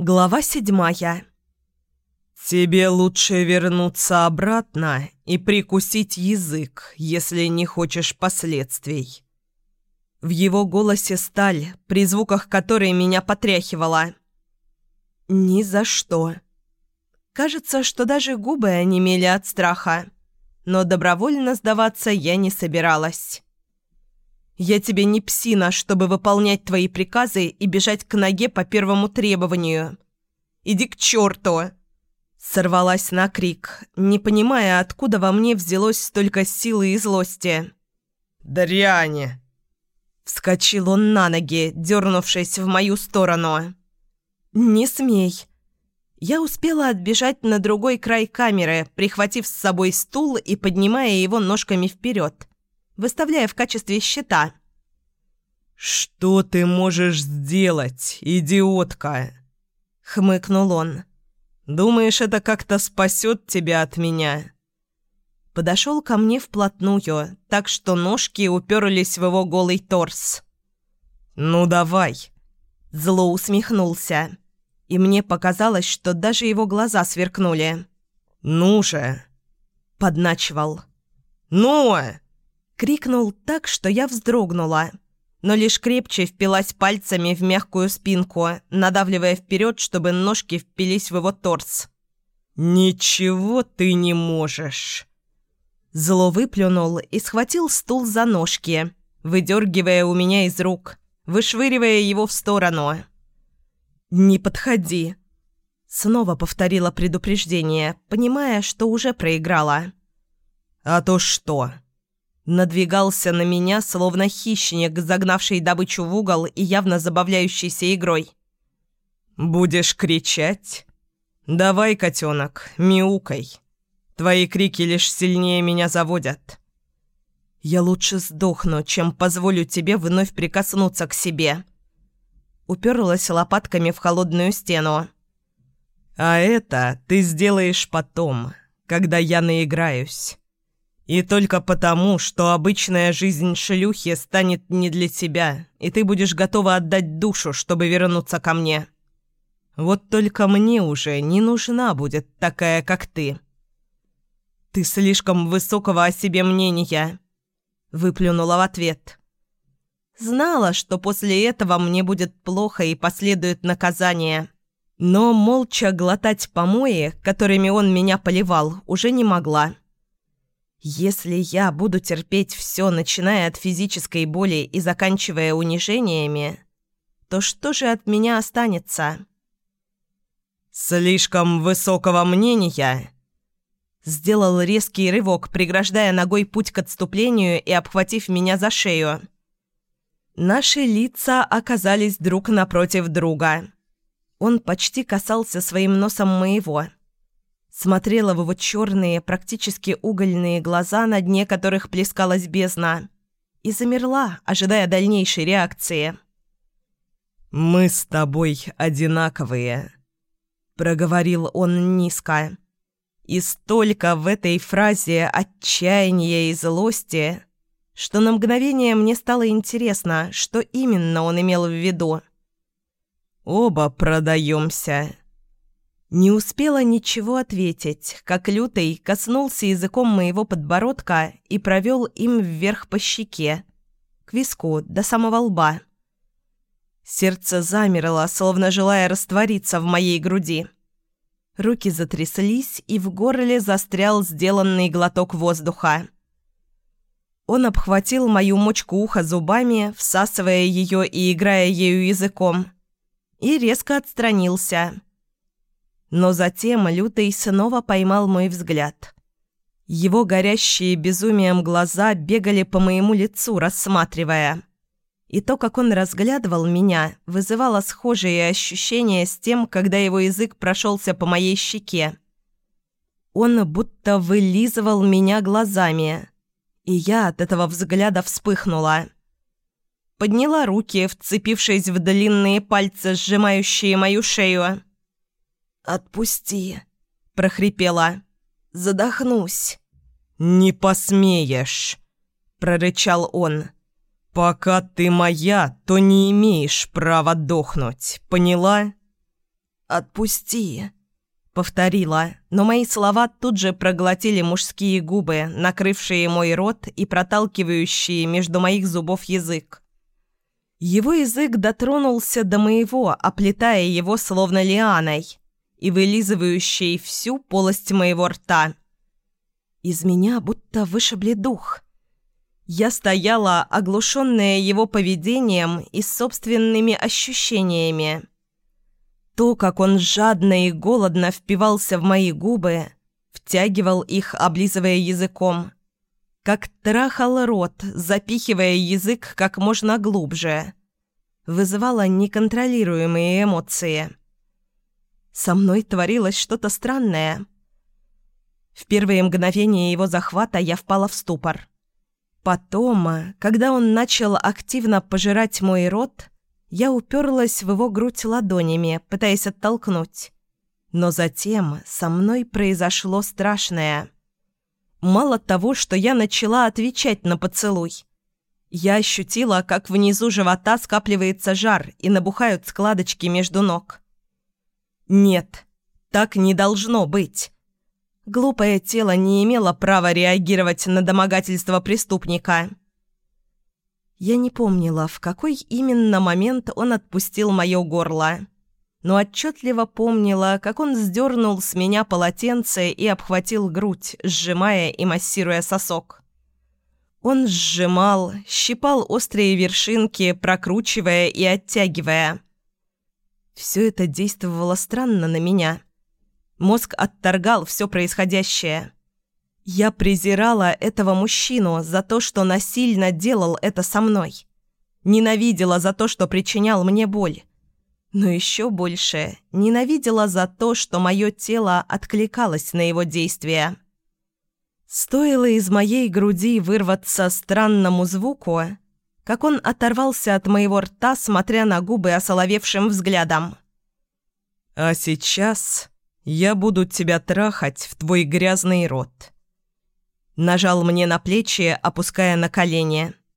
Глава седьмая. «Тебе лучше вернуться обратно и прикусить язык, если не хочешь последствий». В его голосе сталь, при звуках которой меня потряхивала. «Ни за что». Кажется, что даже губы онемели от страха, но добровольно сдаваться я не собиралась. Я тебе не псина, чтобы выполнять твои приказы и бежать к ноге по первому требованию. Иди к черту!» Сорвалась на крик, не понимая, откуда во мне взялось столько силы и злости. «Дряни!» Вскочил он на ноги, дернувшись в мою сторону. «Не смей!» Я успела отбежать на другой край камеры, прихватив с собой стул и поднимая его ножками вперед выставляя в качестве щита. «Что ты можешь сделать, идиотка?» — хмыкнул он. «Думаешь, это как-то спасет тебя от меня?» Подошел ко мне вплотную, так что ножки уперлись в его голый торс. «Ну давай!» Зло усмехнулся. И мне показалось, что даже его глаза сверкнули. «Ну же!» Подначивал. «Ну!» Крикнул так, что я вздрогнула, но лишь крепче впилась пальцами в мягкую спинку, надавливая вперед, чтобы ножки впились в его торс. «Ничего ты не можешь!» Зло выплюнул и схватил стул за ножки, выдергивая у меня из рук, вышвыривая его в сторону. «Не подходи!» Снова повторила предупреждение, понимая, что уже проиграла. «А то что?» Надвигался на меня, словно хищник, загнавший добычу в угол и явно забавляющийся игрой. «Будешь кричать? Давай, котенок, мяукай. Твои крики лишь сильнее меня заводят». «Я лучше сдохну, чем позволю тебе вновь прикоснуться к себе». Уперлась лопатками в холодную стену. «А это ты сделаешь потом, когда я наиграюсь». И только потому, что обычная жизнь шлюхи станет не для тебя, и ты будешь готова отдать душу, чтобы вернуться ко мне. Вот только мне уже не нужна будет такая, как ты. Ты слишком высокого о себе мнения, выплюнула в ответ. Знала, что после этого мне будет плохо и последует наказание. Но молча глотать помои, которыми он меня поливал, уже не могла. Если я буду терпеть все, начиная от физической боли и заканчивая унижениями, то что же от меня останется? «Слишком высокого мнения!» Сделал резкий рывок, преграждая ногой путь к отступлению и обхватив меня за шею. Наши лица оказались друг напротив друга. Он почти касался своим носом моего – смотрела в его черные, практически угольные глаза, на дне которых плескалась бездна, и замерла, ожидая дальнейшей реакции. «Мы с тобой одинаковые», — проговорил он низко. И столько в этой фразе отчаяния и злости, что на мгновение мне стало интересно, что именно он имел в виду. «Оба продаемся». Не успела ничего ответить, как лютый коснулся языком моего подбородка и провел им вверх по щеке, к виску, до самого лба. Сердце замерло, словно желая раствориться в моей груди. Руки затряслись, и в горле застрял сделанный глоток воздуха. Он обхватил мою мочку уха зубами, всасывая ее и играя ею языком, и резко отстранился – но затем Лютый снова поймал мой взгляд. Его горящие безумием глаза бегали по моему лицу, рассматривая. И то, как он разглядывал меня, вызывало схожие ощущения с тем, когда его язык прошелся по моей щеке. Он будто вылизывал меня глазами, и я от этого взгляда вспыхнула. Подняла руки, вцепившись в длинные пальцы, сжимающие мою шею. «Отпусти!» – прохрипела. «Задохнусь!» «Не посмеешь!» – прорычал он. «Пока ты моя, то не имеешь права дохнуть, поняла?» «Отпусти!» — повторила, но мои слова тут же проглотили мужские губы, накрывшие мой рот и проталкивающие между моих зубов язык. Его язык дотронулся до моего, оплетая его словно лианой и вылизывающей всю полость моего рта. Из меня будто вышибли дух. Я стояла, оглушенная его поведением и собственными ощущениями. То, как он жадно и голодно впивался в мои губы, втягивал их, облизывая языком – как трахал рот, запихивая язык как можно глубже. Вызывала неконтролируемые эмоции. Со мной творилось что-то странное. В первые мгновения его захвата я впала в ступор. Потом, когда он начал активно пожирать мой рот, я уперлась в его грудь ладонями, пытаясь оттолкнуть. Но затем со мной произошло страшное – Мало того, что я начала отвечать на поцелуй. Я ощутила, как внизу живота скапливается жар и набухают складочки между ног. Нет, так не должно быть. Глупое тело не имело права реагировать на домогательство преступника. Я не помнила, в какой именно момент он отпустил мое горло но отчетливо помнила, как он сдернул с меня полотенце и обхватил грудь, сжимая и массируя сосок. Он сжимал, щипал острые вершинки, прокручивая и оттягивая. Все это действовало странно на меня. Мозг отторгал все происходящее. Я презирала этого мужчину за то, что насильно делал это со мной. Ненавидела за то, что причинял мне боль но еще больше ненавидела за то, что мое тело откликалось на его действия. Стоило из моей груди вырваться странному звуку, как он оторвался от моего рта, смотря на губы осоловевшим взглядом. «А сейчас я буду тебя трахать в твой грязный рот». Нажал мне на плечи, опуская на колени –